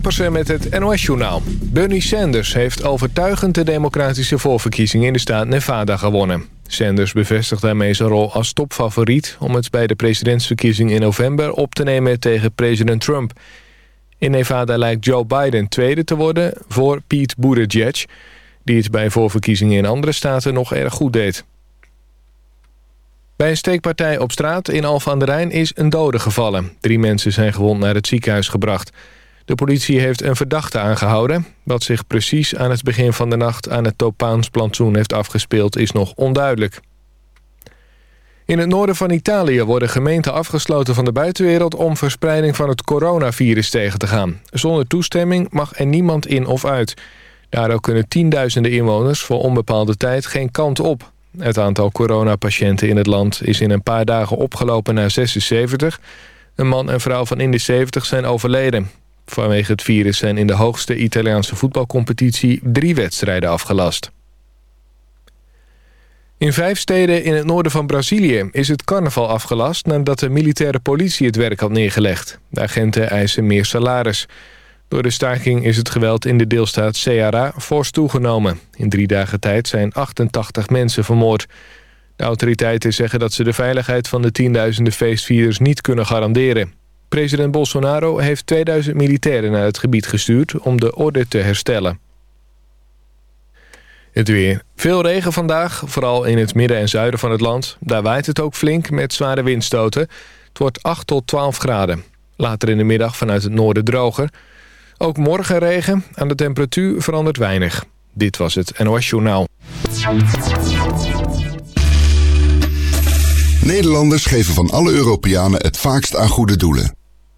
Ampersen met het NOS-journaal. Bernie Sanders heeft overtuigend de democratische voorverkiezingen in de staat Nevada gewonnen. Sanders bevestigt daarmee zijn rol als topfavoriet... om het bij de presidentsverkiezing in november op te nemen tegen president Trump. In Nevada lijkt Joe Biden tweede te worden voor Pete Buttigieg... die het bij voorverkiezingen in andere staten nog erg goed deed. Bij een steekpartij op straat in Alphen aan de Rijn is een dode gevallen. Drie mensen zijn gewond naar het ziekenhuis gebracht. De politie heeft een verdachte aangehouden. Wat zich precies aan het begin van de nacht aan het Topaans-plantsoen heeft afgespeeld is nog onduidelijk. In het noorden van Italië worden gemeenten afgesloten van de buitenwereld... om verspreiding van het coronavirus tegen te gaan. Zonder toestemming mag er niemand in of uit. Daardoor kunnen tienduizenden inwoners voor onbepaalde tijd geen kant op. Het aantal coronapatiënten in het land is in een paar dagen opgelopen naar 76. Een man en vrouw van in de 70 zijn overleden. Vanwege het virus zijn in de hoogste Italiaanse voetbalcompetitie drie wedstrijden afgelast. In vijf steden in het noorden van Brazilië is het carnaval afgelast... nadat de militaire politie het werk had neergelegd. De agenten eisen meer salaris. Door de staking is het geweld in de deelstaat Ceará fors toegenomen. In drie dagen tijd zijn 88 mensen vermoord. De autoriteiten zeggen dat ze de veiligheid van de tienduizenden feestvierders niet kunnen garanderen. President Bolsonaro heeft 2000 militairen naar het gebied gestuurd om de orde te herstellen. Het weer. Veel regen vandaag, vooral in het midden en zuiden van het land. Daar waait het ook flink met zware windstoten. Het wordt 8 tot 12 graden. Later in de middag vanuit het noorden droger. Ook morgen regen. Aan de temperatuur verandert weinig. Dit was het NOS Journaal. Nederlanders geven van alle Europeanen het vaakst aan goede doelen.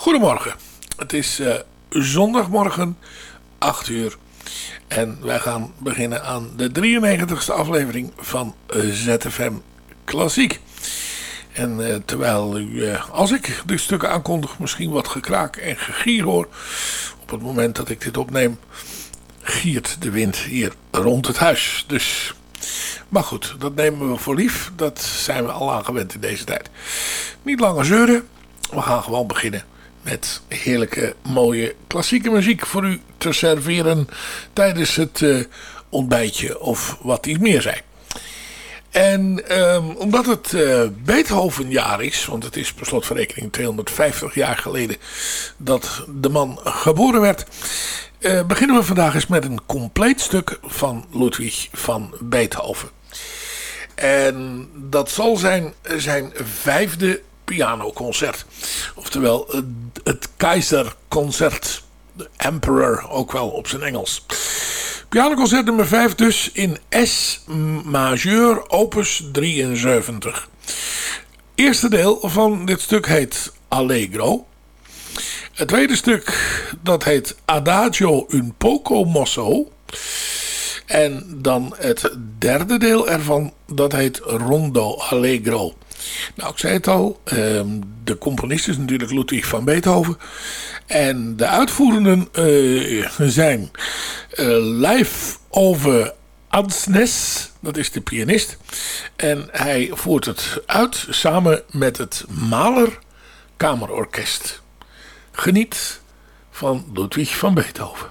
Goedemorgen. Het is uh, zondagmorgen 8 uur. En wij gaan beginnen aan de 93ste aflevering van ZFM Klassiek. En uh, terwijl u, uh, als ik de stukken aankondig, misschien wat gekraak en gegier hoor. Op het moment dat ik dit opneem, giert de wind hier rond het huis. Dus, maar goed, dat nemen we voor lief. Dat zijn we al aangewend in deze tijd. Niet langer zeuren. We gaan gewoon beginnen met heerlijke, mooie klassieke muziek voor u te serveren tijdens het uh, ontbijtje of wat iets meer zijn. En um, omdat het uh, Beethovenjaar is, want het is per slot van rekening 250 jaar geleden dat de man geboren werd, uh, beginnen we vandaag eens met een compleet stuk van Ludwig van Beethoven. En dat zal zijn zijn vijfde pianoconcert. Oftewel het Keizerconcert. De Emperor, ook wel op zijn Engels. Pianoconcert nummer 5 dus in S majeur opus 73. Eerste deel van dit stuk heet Allegro. Het tweede stuk dat heet Adagio un poco mosso. En dan het derde deel ervan dat heet Rondo Allegro. Nou, ik zei het al, ehm, de componist is natuurlijk Ludwig van Beethoven. En de uitvoerenden uh, zijn uh, Leif Ove Ansnes, dat is de pianist. En hij voert het uit samen met het Maler Kamerorkest. Geniet van Ludwig van Beethoven.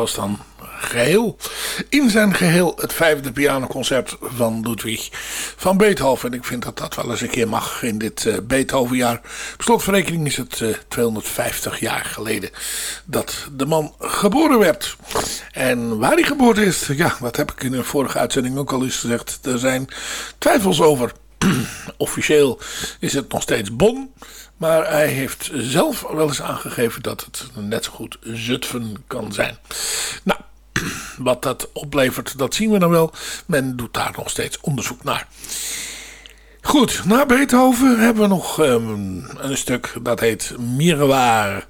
Was dan geheel, in zijn geheel het vijfde pianoconcert van Ludwig van Beethoven. En ik vind dat dat wel eens een keer mag in dit uh, Beethovenjaar. Op slotverrekening is het uh, eh, 250 jaar geleden dat de man geboren werd. En waar hij geboren is, ja, dat heb ik in een vorige uitzending ook al eens gezegd. Er zijn twijfels over. Officieel is het nog steeds Bonn. Maar hij heeft zelf wel eens aangegeven dat het net zo goed Zutphen kan zijn. Nou, wat dat oplevert, dat zien we dan wel. Men doet daar nog steeds onderzoek naar. Goed, na Beethoven hebben we nog um, een stuk dat heet Miroir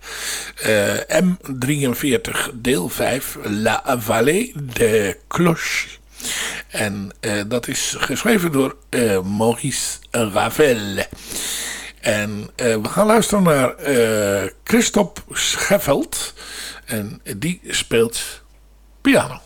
eh, M43 deel 5 La Vallée de Cloche. En uh, dat is geschreven door uh, Maurice Ravel. En we gaan luisteren naar Christophe Scheffeld. En die speelt piano.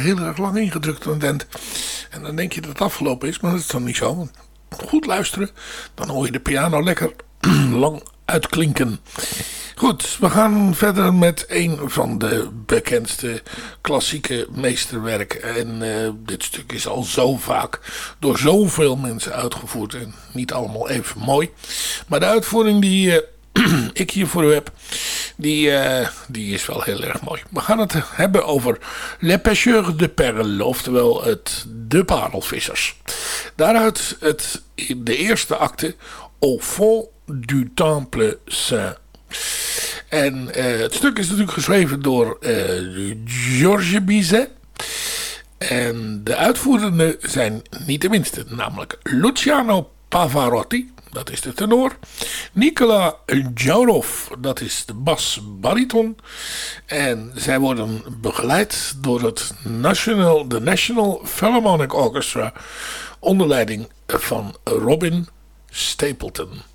Heel erg lang ingedrukt aan eind. En dan denk je dat het afgelopen is, maar dat is dan niet zo. Goed luisteren, dan hoor je de piano lekker lang uitklinken. Goed, we gaan verder met een van de bekendste klassieke meesterwerken. En uh, dit stuk is al zo vaak door zoveel mensen uitgevoerd. En niet allemaal even mooi. Maar de uitvoering die... Uh, ik hier voor u heb, die, uh, die is wel heel erg mooi. We gaan het hebben over Le Pêcheur de Perle, oftewel het de parelvissers. Daaruit het, de eerste acte Au fond du Temple Saint. En uh, het stuk is natuurlijk geschreven door uh, Georges Bizet. En de uitvoerenden zijn niet de minste, namelijk Luciano Pavarotti, dat is de tenor. Nicola Jourov, dat is de bas-bariton. En zij worden begeleid door het National, de National Philharmonic Orchestra onder leiding van Robin Stapleton.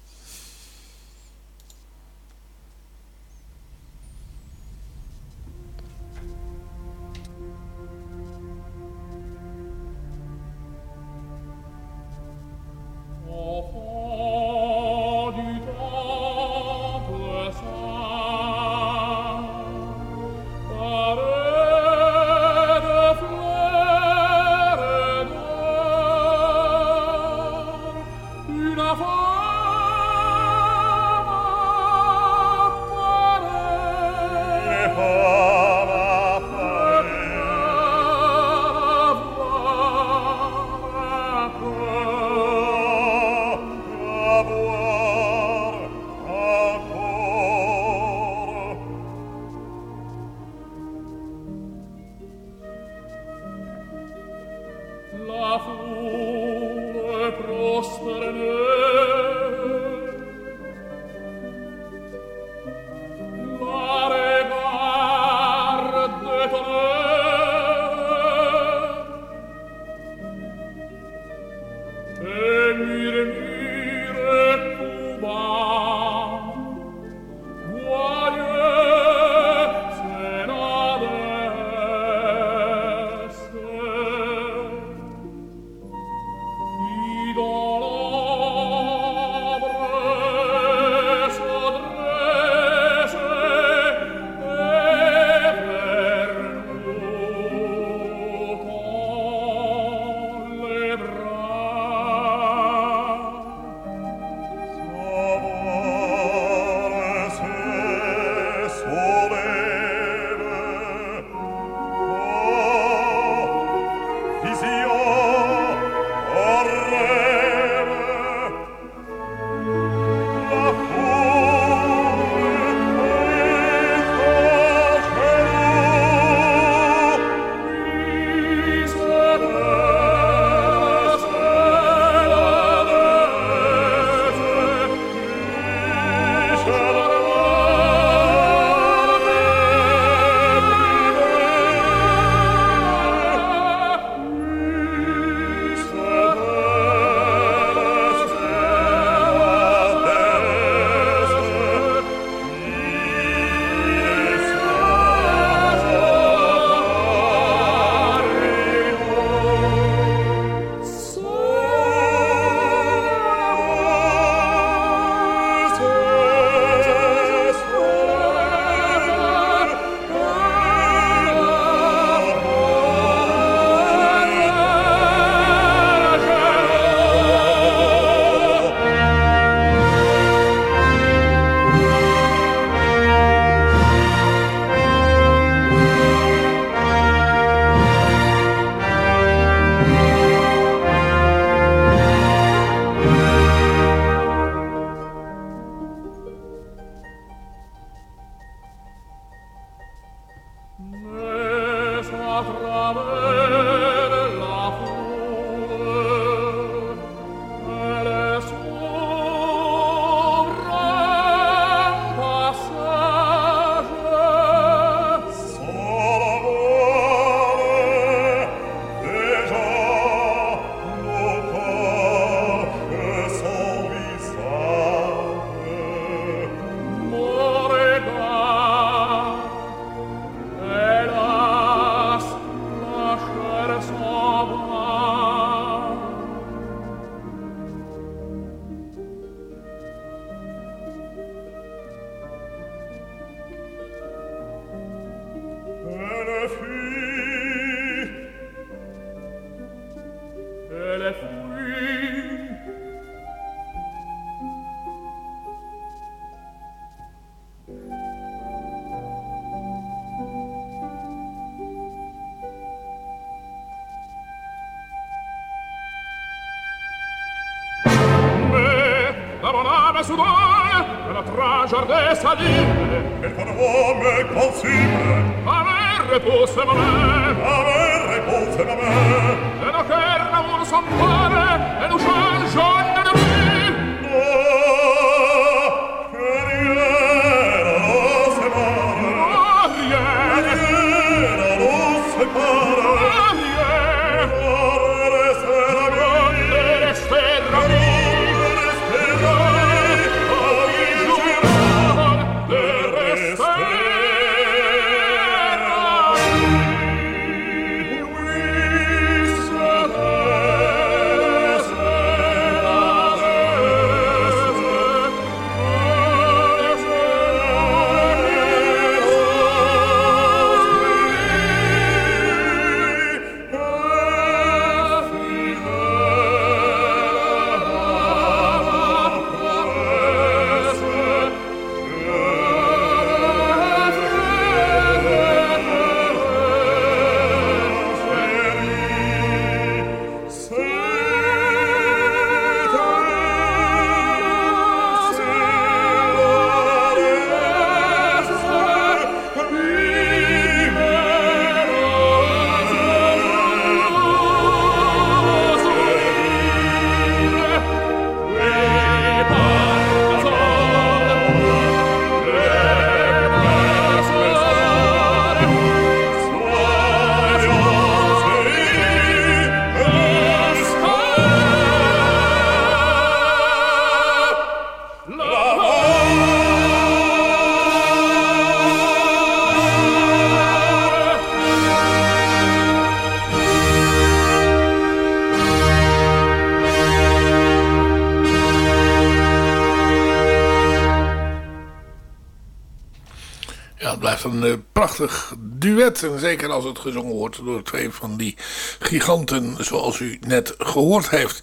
Duet. En zeker als het gezongen wordt door twee van die giganten zoals u net gehoord heeft.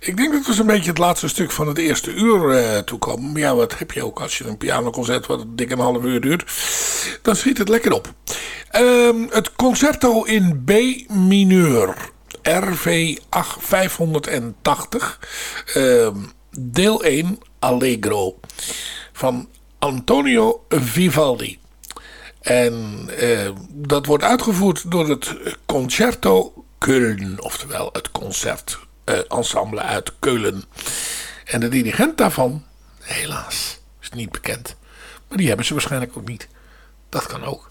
Ik denk dat we zo'n beetje het laatste stuk van het eerste uur uh, toekomen. Maar ja, wat heb je ook als je een pianoconcert wat dik een half uur duurt. Dan schiet het lekker op. Um, het concerto in B mineur. RV 580. Um, deel 1 Allegro. Van Antonio Vivaldi. En eh, dat wordt uitgevoerd door het Concerto Keulen, oftewel het concertensemble uh, uit Keulen. En de dirigent daarvan, helaas, is niet bekend. Maar die hebben ze waarschijnlijk ook niet. Dat kan ook.